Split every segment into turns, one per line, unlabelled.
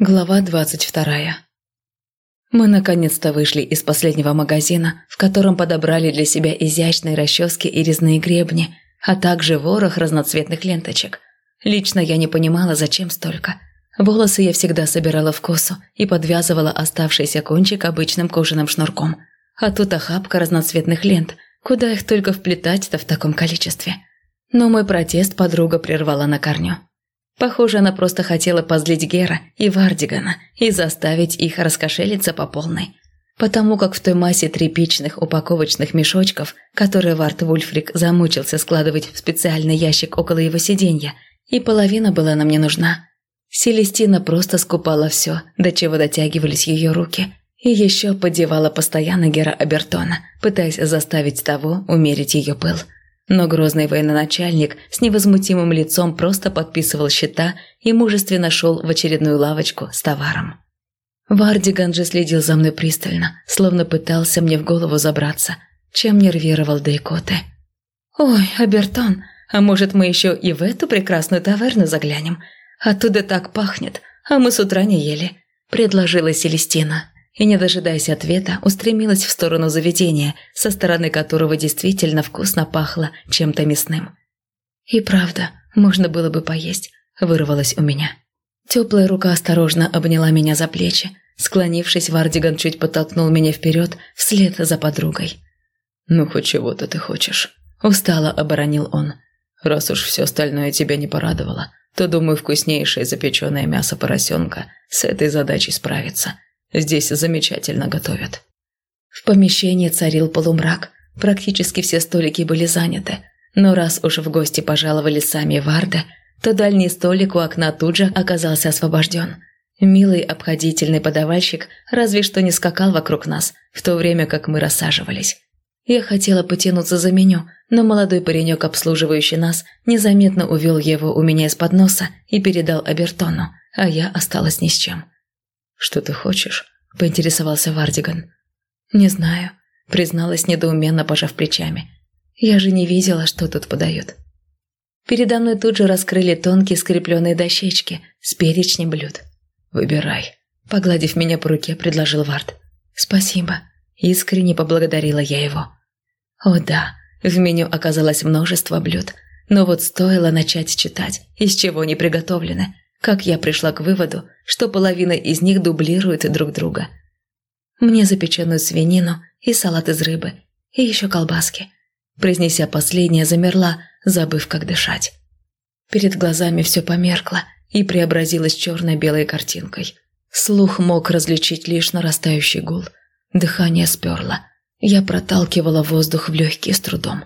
Глава двадцать вторая. Мы наконец-то вышли из последнего магазина, в котором подобрали для себя изящные расчески и резные гребни, а также ворох разноцветных ленточек. Лично я не понимала, зачем столько. Волосы я всегда собирала в косу и подвязывала оставшийся кончик обычным кожаным шнурком. А тут охапка разноцветных лент, куда их только вплетать-то в таком количестве. Но мой протест подруга прервала на корню. Похоже, она просто хотела позлить Гера и Вардигана и заставить их раскошелиться по полной. Потому как в той массе тряпичных упаковочных мешочков, которые Вард Вульфрик замучился складывать в специальный ящик около его сиденья, и половина была нам не нужна. Селестина просто скупала все, до чего дотягивались ее руки, и еще подевала постоянно Гера Абертона, пытаясь заставить того умерить ее пыл. Но грозный военачальник с невозмутимым лицом просто подписывал счета и мужественно шел в очередную лавочку с товаром. Вардиган же следил за мной пристально, словно пытался мне в голову забраться, чем нервировал Дейкоте. «Ой, Абертон, а может мы еще и в эту прекрасную таверну заглянем? Оттуда так пахнет, а мы с утра не ели», – предложила Селестина и, не дожидаясь ответа, устремилась в сторону заведения, со стороны которого действительно вкусно пахло чем-то мясным. «И правда, можно было бы поесть», – вырвалось у меня. Теплая рука осторожно обняла меня за плечи. Склонившись, Вардиган чуть подтолкнул меня вперед, вслед за подругой. «Ну, хоть чего-то ты хочешь», – устало оборонил он. «Раз уж все остальное тебя не порадовало, то, думаю, вкуснейшее запеченное мясо поросенка с этой задачей справится. Здесь замечательно готовят». В помещении царил полумрак. Практически все столики были заняты. Но раз уж в гости пожаловали сами Варды, то дальний столик у окна тут же оказался освобожден. Милый обходительный подавальщик разве что не скакал вокруг нас, в то время как мы рассаживались. Я хотела потянуться за меню, но молодой паренек, обслуживающий нас, незаметно увел его у меня из-под носа и передал Абертону, а я осталась ни с чем. «Что ты хочешь?» – поинтересовался Вардиган. «Не знаю», – призналась недоуменно, пожав плечами. «Я же не видела, что тут подают». Передо мной тут же раскрыли тонкие скрепленные дощечки с перечнем блюд. «Выбирай», – погладив меня по руке, предложил Вард. «Спасибо», – искренне поблагодарила я его. О да, в меню оказалось множество блюд, но вот стоило начать читать, из чего они приготовлены, как я пришла к выводу, что половина из них дублирует друг друга. Мне запеченную свинину и салат из рыбы, и еще колбаски. Произнеся последнее, замерла, забыв, как дышать. Перед глазами все померкло и преобразилось черно-белой картинкой. Слух мог различить лишь нарастающий гул. Дыхание сперло. Я проталкивала воздух в легкие с трудом.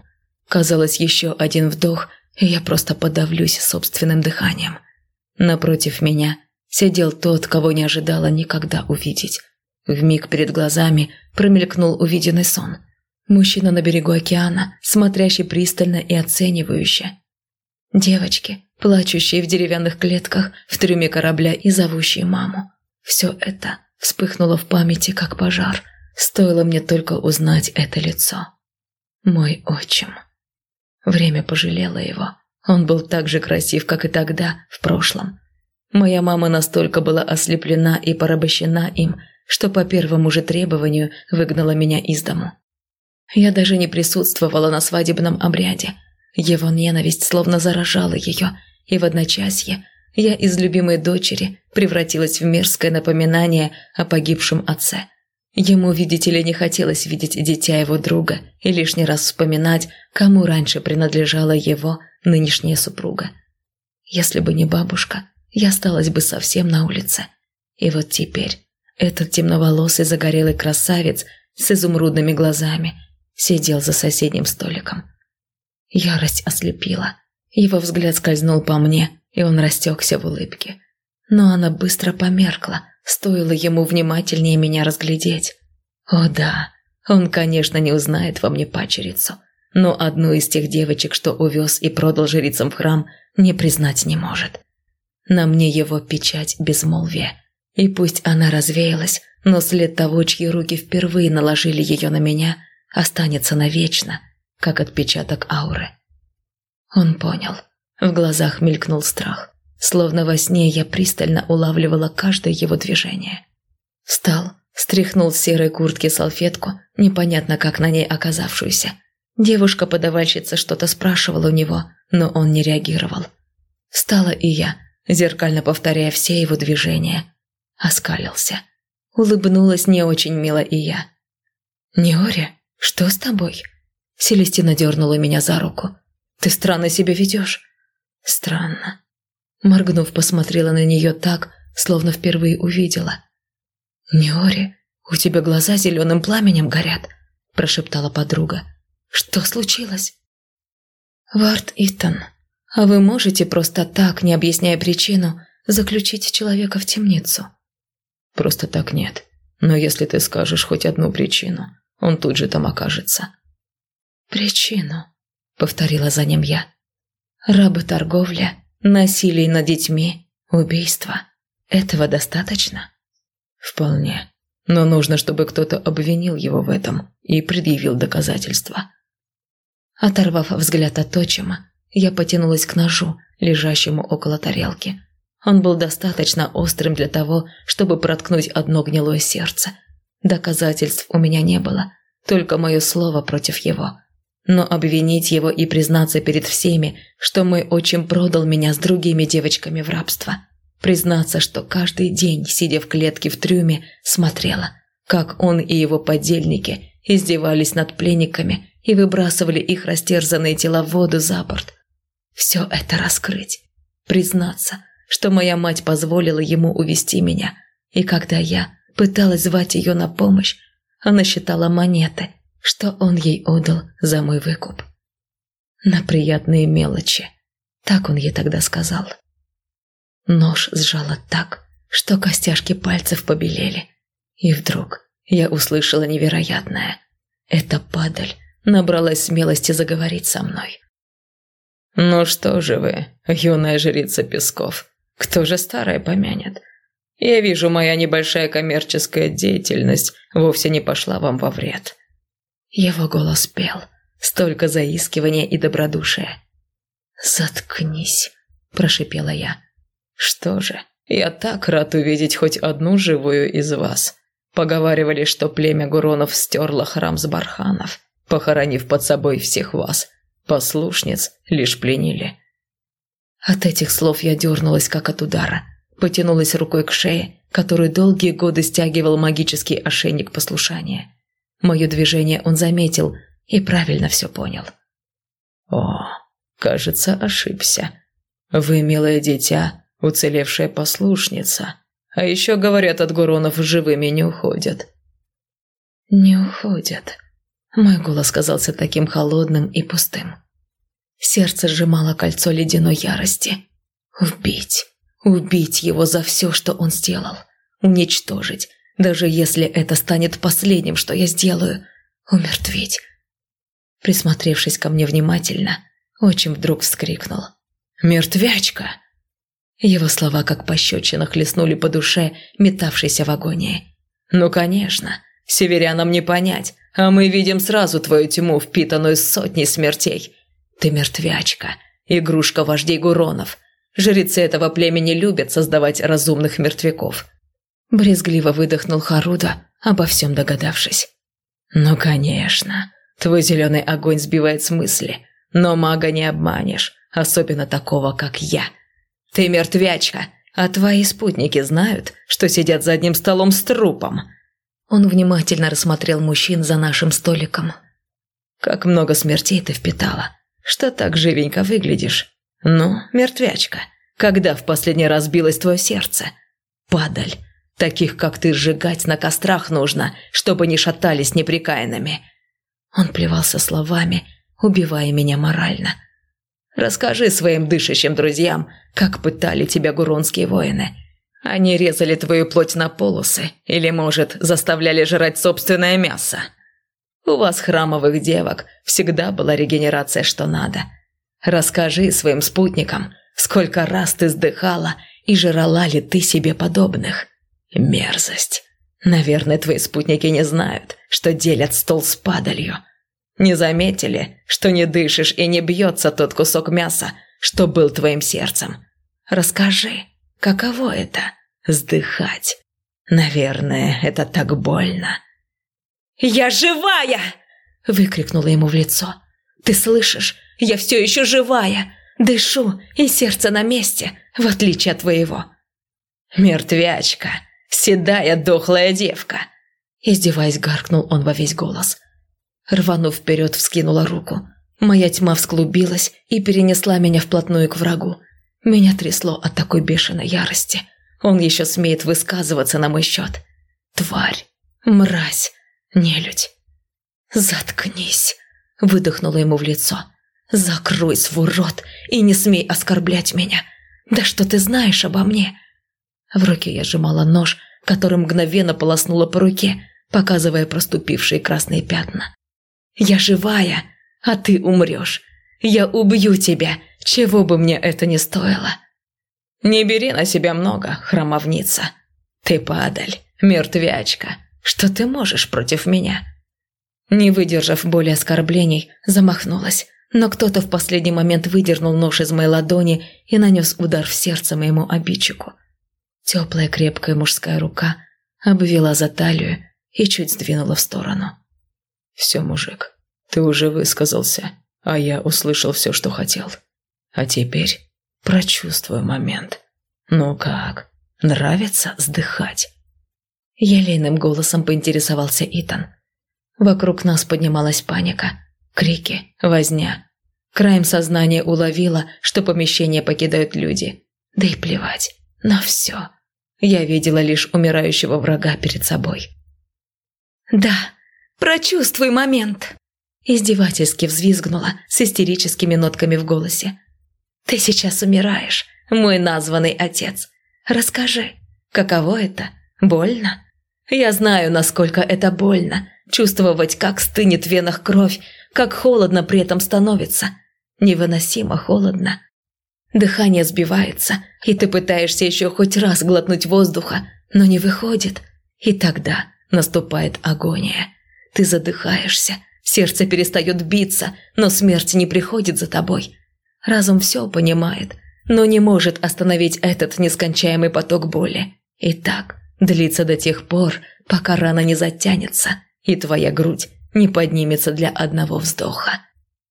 Казалось, еще один вдох, и я просто подавлюсь собственным дыханием. Напротив меня сидел тот, кого не ожидала никогда увидеть. В миг перед глазами промелькнул увиденный сон. Мужчина на берегу океана, смотрящий пристально и оценивающе. Девочки, плачущие в деревянных клетках в трюме корабля и зовущие маму. Все это вспыхнуло в памяти, как пожар. Стоило мне только узнать это лицо. Мой отчим. Время пожалело его. Он был так же красив, как и тогда, в прошлом. Моя мама настолько была ослеплена и порабощена им, что по первому же требованию выгнала меня из дому. Я даже не присутствовала на свадебном обряде. Его ненависть словно заражала ее, и в одночасье я из любимой дочери превратилась в мерзкое напоминание о погибшем отце. Ему, видите ли, не хотелось видеть дитя его друга и лишний раз вспоминать, кому раньше принадлежала его нынешняя супруга. Если бы не бабушка, я осталась бы совсем на улице. И вот теперь этот темноволосый загорелый красавец с изумрудными глазами сидел за соседним столиком. Ярость ослепила. Его взгляд скользнул по мне, и он растекся в улыбке. Но она быстро померкла, стоило ему внимательнее меня разглядеть. О да, он, конечно, не узнает во мне пачерицу – но одну из тех девочек, что увез и продал жрицам в храм, не признать не может. На мне его печать безмолвия. И пусть она развеялась, но след того, чьи руки впервые наложили ее на меня, останется навечно, как отпечаток ауры. Он понял. В глазах мелькнул страх. Словно во сне я пристально улавливала каждое его движение. Встал, стряхнул с серой куртки салфетку, непонятно как на ней оказавшуюся. Девушка-подавальщица что-то спрашивала у него, но он не реагировал. Встала и я, зеркально повторяя все его движения. Оскалился. Улыбнулась не очень мило и я. «Неори, что с тобой?» Селестина дернула меня за руку. «Ты странно себя ведешь». «Странно». Моргнув, посмотрела на нее так, словно впервые увидела. «Неори, у тебя глаза зеленым пламенем горят», – прошептала подруга. «Что случилось?» «Вард Итан, а вы можете просто так, не объясняя причину, заключить человека в темницу?» «Просто так нет. Но если ты скажешь хоть одну причину, он тут же там окажется». «Причину», — повторила за ним я. «Работорговля, насилие над детьми, убийство. Этого достаточно?» «Вполне. Но нужно, чтобы кто-то обвинил его в этом и предъявил доказательства». Оторвав взгляд от отчима, я потянулась к ножу, лежащему около тарелки. Он был достаточно острым для того, чтобы проткнуть одно гнилое сердце. Доказательств у меня не было, только мое слово против его. Но обвинить его и признаться перед всеми, что мой отчим продал меня с другими девочками в рабство. Признаться, что каждый день, сидя в клетке в трюме, смотрела, как он и его подельники издевались над пленниками и выбрасывали их растерзанные тела в воду за борт. Все это раскрыть. Признаться, что моя мать позволила ему увести меня, и когда я пыталась звать ее на помощь, она считала монеты, что он ей отдал за мой выкуп. На приятные мелочи, так он ей тогда сказал. Нож сжала так, что костяшки пальцев побелели. И вдруг я услышала невероятное. Эта падаль набралась смелости заговорить со мной. «Ну что же вы, юная жрица Песков, кто же старая помянет? Я вижу, моя небольшая коммерческая деятельность вовсе не пошла вам во вред». Его голос пел, столько заискивания и добродушия. «Заткнись», – прошипела я. «Что же, я так рад увидеть хоть одну живую из вас. Поговаривали, что племя Гуронов стерло храм с барханов похоронив под собой всех вас. Послушниц лишь пленили». От этих слов я дернулась, как от удара. Потянулась рукой к шее, которую долгие годы стягивал магический ошейник послушания. Мое движение он заметил и правильно все понял. «О, кажется, ошибся. Вы, милое дитя, уцелевшая послушница. А еще, говорят, от Гуронов живыми не уходят». «Не уходят», мой голос казался таким холодным и пустым. Сердце сжимало кольцо ледяной ярости. Убить. Убить его за все, что он сделал. Уничтожить. Даже если это станет последним, что я сделаю. Умертвить. Присмотревшись ко мне внимательно, отчим вдруг вскрикнул. «Мертвячка!» Его слова, как пощечина, хлестнули по душе, метавшейся в агонии. «Ну, конечно, северянам не понять, а мы видим сразу твою тьму, впитанную сотней смертей. Ты мертвячка, игрушка вождей Гуронов. Жрецы этого племени любят создавать разумных мертвяков». Брезгливо выдохнул Харуда, обо всем догадавшись. «Ну, конечно, твой зеленый огонь сбивает с мысли, но мага не обманешь, особенно такого, как я. Ты мертвячка, а твои спутники знают, что сидят за одним столом с трупом. Он внимательно рассмотрел мужчин за нашим столиком. «Как много смертей ты впитала. Что так живенько выглядишь? Ну, мертвячка, когда в последний раз билось твое сердце? Падаль. Таких, как ты, сжигать на кострах нужно, чтобы не шатались неприкаянными». Он плевался словами, убивая меня морально. «Расскажи своим дышащим друзьям, как пытали тебя гуронские воины». Они резали твою плоть на полосы или, может, заставляли жрать собственное мясо. У вас, храмовых девок, всегда была регенерация, что надо. Расскажи своим спутникам, сколько раз ты сдыхала и жрала ли ты себе подобных. Мерзость. Наверное, твои спутники не знают, что делят стол с падалью. Не заметили, что не дышишь и не бьется тот кусок мяса, что был твоим сердцем. Расскажи, каково это – сдыхать? Наверное, это так больно». «Я живая!» – выкрикнула ему в лицо. «Ты слышишь? Я все еще живая! Дышу, и сердце на месте, в отличие от твоего!» «Мертвячка! Седая дохлая девка!» Издеваясь, гаркнул он во весь голос. Рванув вперед, вскинула руку. Моя тьма всклубилась и перенесла меня вплотную к врагу. Меня трясло от такой бешеной ярости. Он еще смеет высказываться на мой счет. Тварь, мразь, нелюдь. «Заткнись!» – выдохнула ему в лицо. «Закрой свой рот и не смей оскорблять меня! Да что ты знаешь обо мне?» В руке я сжимала нож, который мгновенно полоснула по руке, показывая проступившие красные пятна. «Я живая, а ты умрешь. Я убью тебя, чего бы мне это ни стоило». «Не бери на себя много, храмовница. Ты падаль, мертвячка. Что ты можешь против меня?» Не выдержав боли оскорблений, замахнулась, но кто-то в последний момент выдернул нож из моей ладони и нанес удар в сердце моему обидчику. Теплая крепкая мужская рука обвела за талию и чуть сдвинула в сторону. «Все, мужик, ты уже высказался, а я услышал все, что хотел. А теперь прочувствую момент. Ну как, нравится сдыхать?» Елейным голосом поинтересовался Итан. Вокруг нас поднималась паника, крики, возня. Краем сознания уловила, что помещение покидают люди. Да и плевать, на все. Я видела лишь умирающего врага перед собой. «Да, прочувствуй момент!» Издевательски взвизгнула с истерическими нотками в голосе. «Ты сейчас умираешь, мой названный отец. Расскажи, каково это? Больно?» Я знаю, насколько это больно, чувствовать, как стынет в венах кровь, как холодно при этом становится. Невыносимо холодно. Дыхание сбивается, и ты пытаешься еще хоть раз глотнуть воздуха, но не выходит. И тогда наступает агония. Ты задыхаешься, сердце перестает биться, но смерть не приходит за тобой. Разум все понимает, но не может остановить этот нескончаемый поток боли. И так длится до тех пор, пока рана не затянется, и твоя грудь не поднимется для одного вздоха.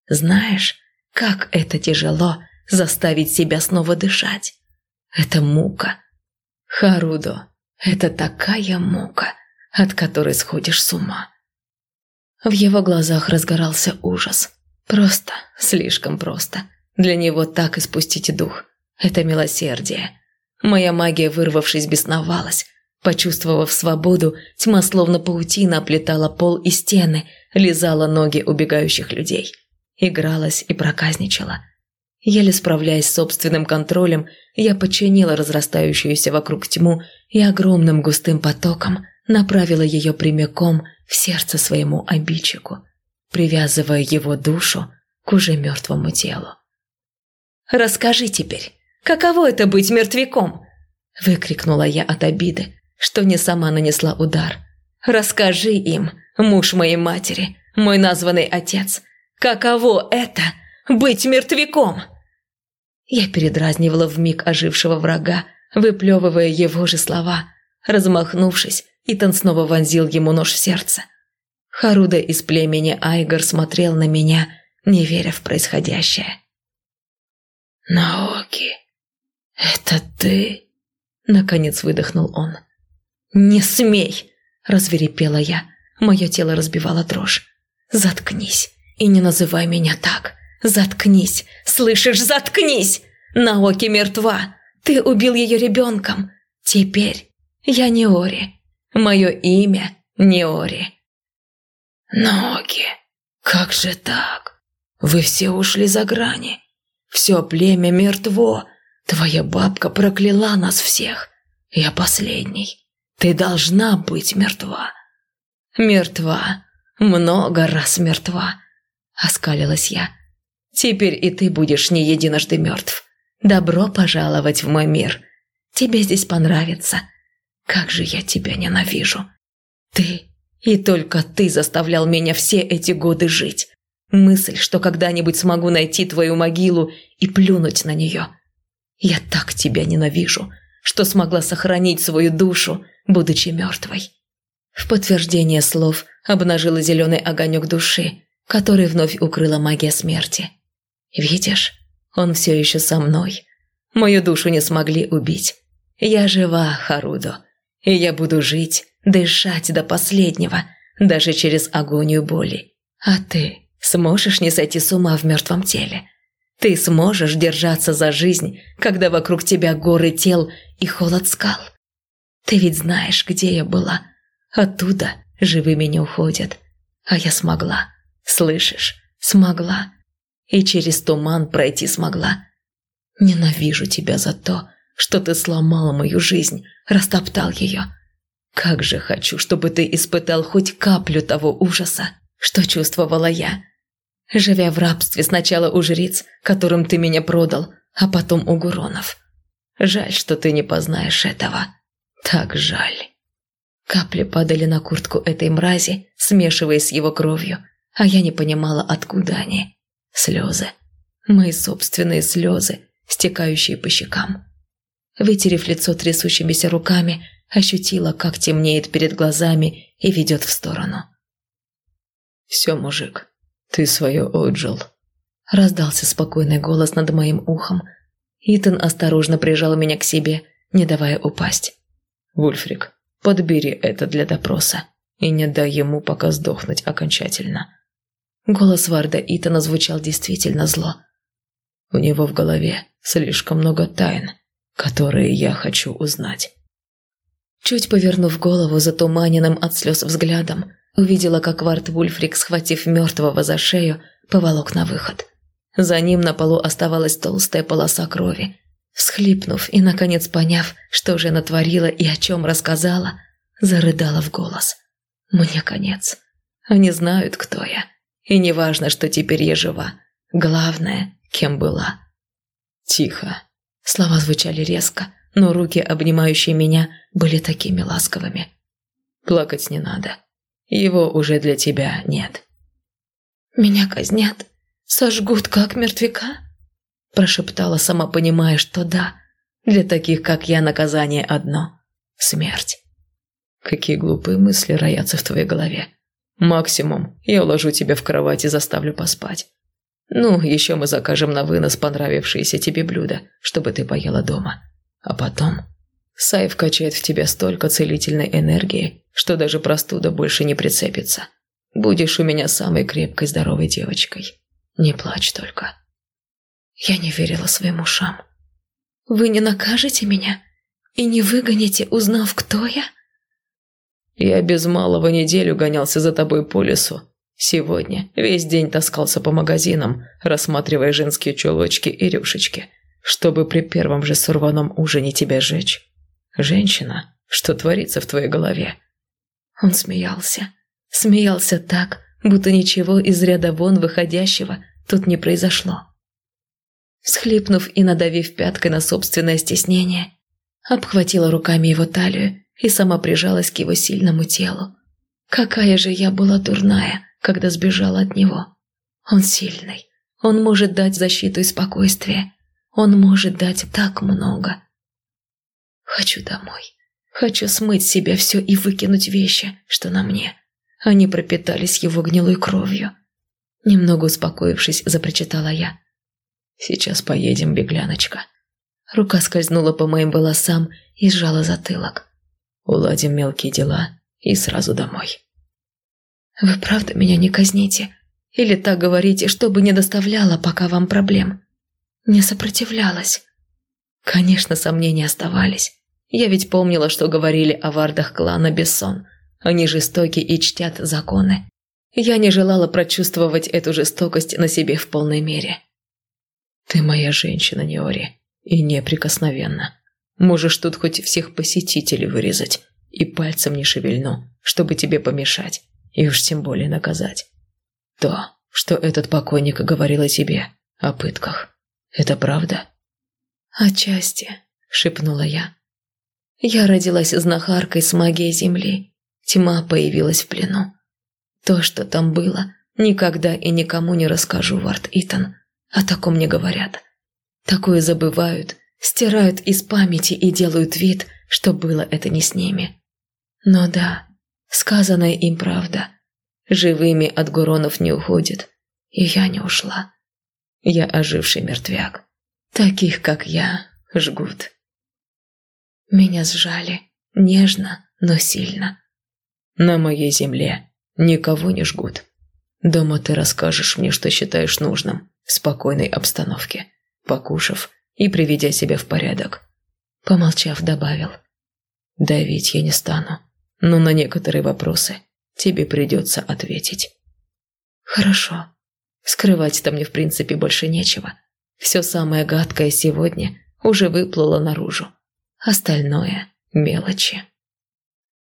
Знаешь, как это тяжело заставить себя снова дышать. Это мука. Харудо, это такая мука, от которой сходишь с ума. В его глазах разгорался ужас. Просто, слишком просто. Для него так испустить дух. Это милосердие. Моя магия, вырвавшись, бесновалась, Почувствовав свободу, тьма словно паутина оплетала пол и стены, лизала ноги убегающих людей. Игралась и проказничала. Еле справляясь с собственным контролем, я подчинила разрастающуюся вокруг тьму и огромным густым потоком направила ее прямиком в сердце своему обидчику, привязывая его душу к уже мертвому телу. «Расскажи теперь, каково это быть мертвяком?» – выкрикнула я от обиды, что не сама нанесла удар. «Расскажи им, муж моей матери, мой названный отец, каково это – быть мертвяком?» Я передразнивала вмиг ожившего врага, выплевывая его же слова. Размахнувшись, Итан снова вонзил ему нож в сердце. Харуда из племени Айгор смотрел на меня, не веря в происходящее. «Наоки, это ты?» – наконец выдохнул он. «Не смей!» – разверепела я. Мое тело разбивало дрожь. «Заткнись и не называй меня так. Заткнись! Слышишь, заткнись! Наоки мертва! Ты убил ее ребенком! Теперь я не Ори. Мое имя не Ори». «Ноги, как же так? Вы все ушли за грани. Все племя мертво. Твоя бабка прокляла нас всех. Я последний. Ты должна быть мертва». «Мертва. Много раз мертва», — оскалилась я. «Теперь и ты будешь не единожды мертв. Добро пожаловать в мой мир. Тебе здесь понравится. Как же я тебя ненавижу. Ты и только ты заставлял меня все эти годы жить. Мысль, что когда-нибудь смогу найти твою могилу и плюнуть на нее. Я так тебя ненавижу, что смогла сохранить свою душу, будучи мертвой. В подтверждение слов обнажила зеленый огонек души, который вновь укрыла магия смерти. Видишь, он все еще со мной. Мою душу не смогли убить. Я жива, Харудо, и я буду жить, дышать до последнего, даже через агонию боли. А ты сможешь не сойти с ума в мертвом теле? Ты сможешь держаться за жизнь, когда вокруг тебя горы тел и холод скал? Ты ведь знаешь, где я была. Оттуда живыми не уходят. А я смогла. Слышишь? Смогла. И через туман пройти смогла. Ненавижу тебя за то, что ты сломал мою жизнь, растоптал ее. Как же хочу, чтобы ты испытал хоть каплю того ужаса, что чувствовала я. Живя в рабстве сначала у жриц, которым ты меня продал, а потом у Гуронов. Жаль, что ты не познаешь этого. Так жаль. Капли падали на куртку этой мрази, смешиваясь с его кровью, а я не понимала, откуда они. Слезы. Мои собственные слезы, стекающие по щекам. Вытерев лицо трясущимися руками, ощутила, как темнеет перед глазами и ведет в сторону.
«Все, мужик, ты свое отжил», – раздался спокойный голос над моим ухом.
Итан осторожно прижал меня к себе, не давая упасть.
«Вульфрик, подбери это для допроса и не дай ему пока сдохнуть окончательно».
Голос Варда Итана звучал действительно зло.
У него в голове слишком много тайн, которые я хочу узнать.
Чуть повернув голову затуманенным от слез взглядом, увидела, как Вард Вульфрик, схватив мертвого за шею, поволок на выход. За ним на полу оставалась толстая полоса крови. Всхлипнув и, наконец, поняв, что же натворила и о чем рассказала, зарыдала в голос. «Мне конец. Они знают, кто я. И не важно, что теперь я жива. Главное, кем была».
«Тихо».
Слова звучали резко, но руки, обнимающие меня, были такими ласковыми.
«Плакать не надо. Его уже для тебя нет».
«Меня казнят? Сожгут, как мертвяка?» Прошептала, сама понимая, что да, для таких, как я, наказание одно – смерть.
Какие глупые мысли роятся в твоей голове. Максимум, я уложу тебя в кровать и заставлю поспать. Ну, еще мы закажем на вынос понравившиеся тебе блюда, чтобы ты поела дома. А потом Сай вкачает в тебя столько целительной энергии, что даже простуда больше не прицепится. Будешь у меня самой крепкой здоровой девочкой. Не плачь только».
Я не верила своим ушам. «Вы не накажете меня и не выгоните, узнав, кто я?»
«Я без малого неделю гонялся за тобой по лесу. Сегодня весь день таскался по магазинам, рассматривая женские чулочки и рюшечки, чтобы при первом же сорваном ужине тебя сжечь. Женщина, что творится в твоей голове?»
Он смеялся. Смеялся так, будто ничего из ряда вон выходящего тут не произошло. Схлипнув и надавив пяткой на собственное стеснение, обхватила руками его талию и сама прижалась к его сильному телу. Какая же я была дурная, когда сбежала от него. Он сильный, он может дать защиту и спокойствие, он может дать так много. Хочу домой. Хочу смыть с себя все и выкинуть вещи, что на мне. Они пропитались его гнилой кровью. Немного успокоившись, запрочитала я.
«Сейчас поедем, бегляночка».
Рука скользнула по моим волосам и сжала затылок.
«Уладим мелкие дела и сразу домой».
«Вы правда меня не казните? Или так говорите, чтобы не доставляло пока вам проблем?» Не сопротивлялась. Конечно, сомнения оставались. Я ведь помнила, что говорили о вардах клана Бессон. Они жестоки и чтят законы. Я не желала прочувствовать эту жестокость на себе в полной мере.
«Ты моя женщина, Неори, и неприкосновенна. Можешь тут хоть всех посетителей вырезать, и пальцем не шевельну, чтобы тебе помешать, и уж тем более наказать. То, что этот покойник говорил о тебе, о пытках, это правда?»
«Отчасти», — шепнула я. Я родилась знахаркой с магией земли. Тьма появилась в плену. То, что там было, никогда и никому не расскажу, Вард Итан. О таком не говорят. Такое забывают стирают из памяти и делают вид, что было это не с ними. Но да, сказанная им правда. Живыми от Гуронов не уходит, и я не ушла. Я оживший мертвяк. Таких, как я, жгут. Меня сжали, нежно, но сильно.
На моей земле никого не жгут. Дома ты расскажешь мне, что считаешь нужным, в спокойной обстановке, покушав и приведя себя в порядок. Помолчав, добавил. Давить я не стану, но на некоторые вопросы тебе придется ответить.
Хорошо. Скрывать-то мне в принципе больше нечего. Все самое гадкое сегодня уже выплыло наружу. Остальное – мелочи.